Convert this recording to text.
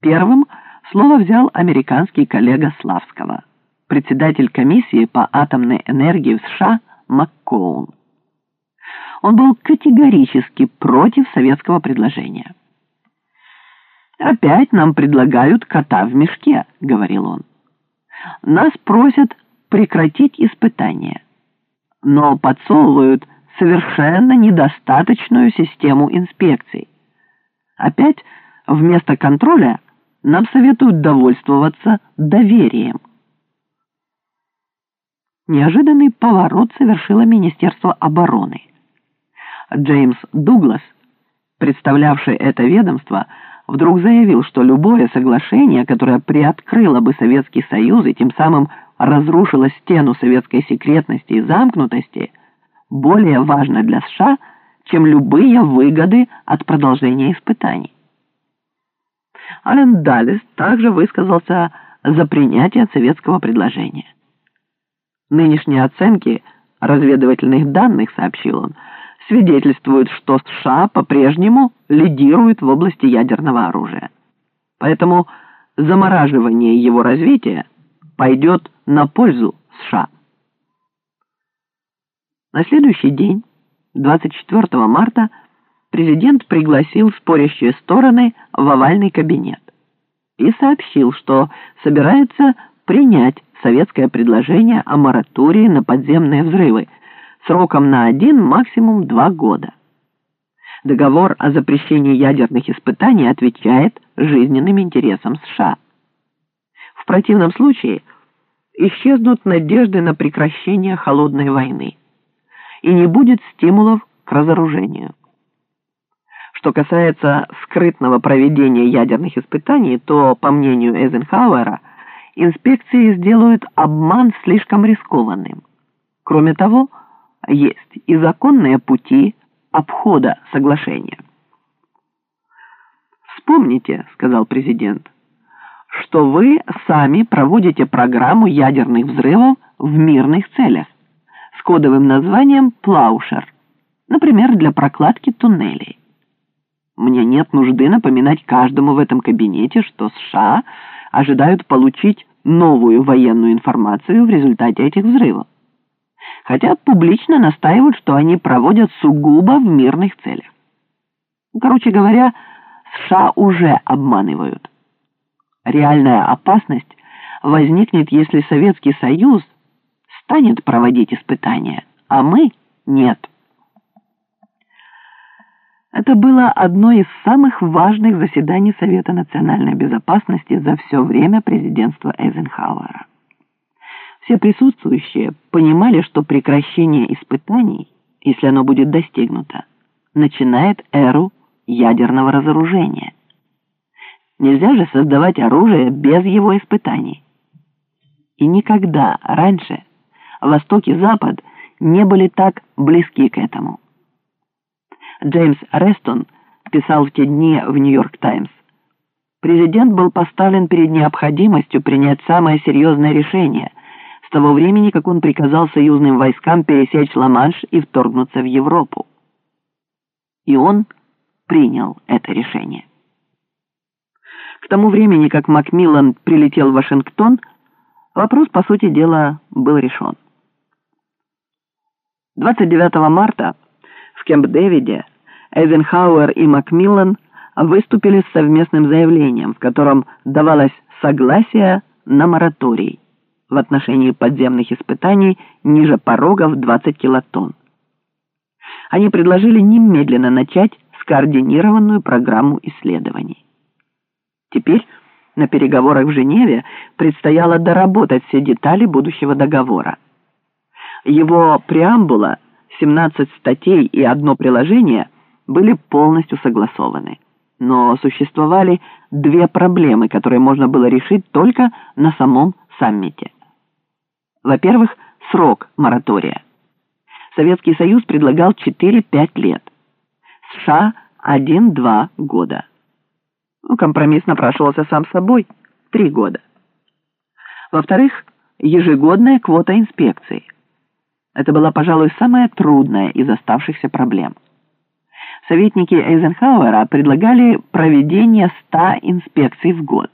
Первым слово взял американский коллега Славского, председатель комиссии по атомной энергии в США МакКоун. Он был категорически против советского предложения. «Опять нам предлагают кота в мешке», — говорил он. «Нас просят прекратить испытания, но подсовывают совершенно недостаточную систему инспекций. Опять вместо контроля нам советуют довольствоваться доверием. Неожиданный поворот совершило Министерство обороны. Джеймс Дуглас, представлявший это ведомство, вдруг заявил, что любое соглашение, которое приоткрыло бы Советский Союз и тем самым разрушило стену советской секретности и замкнутости, более важно для США, чем любые выгоды от продолжения испытаний. Ален Даллес также высказался за принятие советского предложения. Нынешние оценки разведывательных данных, сообщил он, свидетельствуют, что США по-прежнему лидирует в области ядерного оружия. Поэтому замораживание его развития пойдет на пользу США. На следующий день, 24 марта, президент пригласил спорящие стороны в овальный кабинет и сообщил, что собирается принять советское предложение о моратории на подземные взрывы сроком на один, максимум два года. Договор о запрещении ядерных испытаний отвечает жизненным интересам США. В противном случае исчезнут надежды на прекращение холодной войны и не будет стимулов к разоружению. Что касается скрытного проведения ядерных испытаний, то, по мнению Эйзенхауэра, инспекции сделают обман слишком рискованным. Кроме того, есть и законные пути обхода соглашения. «Вспомните», — сказал президент, — «что вы сами проводите программу ядерных взрывов в мирных целях с кодовым названием «Плаушер», например, для прокладки туннелей. Мне нет нужды напоминать каждому в этом кабинете, что США ожидают получить новую военную информацию в результате этих взрывов. Хотя публично настаивают, что они проводят сугубо в мирных целях. Короче говоря, США уже обманывают. Реальная опасность возникнет, если Советский Союз станет проводить испытания, а мы нет. Это было одно из самых важных заседаний Совета национальной безопасности за все время президентства Эйзенхауэра. Все присутствующие понимали, что прекращение испытаний, если оно будет достигнуто, начинает эру ядерного разоружения. Нельзя же создавать оружие без его испытаний. И никогда раньше Восток и Запад не были так близки к этому. Джеймс Рестон писал в те дни в «Нью-Йорк Таймс». Президент был поставлен перед необходимостью принять самое серьезное решение с того времени, как он приказал союзным войскам пересечь Ла-Манш и вторгнуться в Европу. И он принял это решение. К тому времени, как Макмиллан прилетел в Вашингтон, вопрос, по сути дела, был решен. 29 марта в Кемп-Дэвиде Эйзенхауэр и Макмиллан выступили с совместным заявлением, в котором давалось согласие на мораторий в отношении подземных испытаний ниже порога в 20 килотонн. Они предложили немедленно начать скоординированную программу исследований. Теперь на переговорах в Женеве предстояло доработать все детали будущего договора. Его преамбула, 17 статей и одно приложение – были полностью согласованы. Но существовали две проблемы, которые можно было решить только на самом саммите. Во-первых, срок моратория. Советский Союз предлагал 4-5 лет. США 1-2 года. Ну, компромисс напрашивался сам собой – 3 года. Во-вторых, ежегодная квота инспекций. Это была, пожалуй, самая трудная из оставшихся проблем. советники Эйзенхауэра предлагали проведение 100 инспекций в год.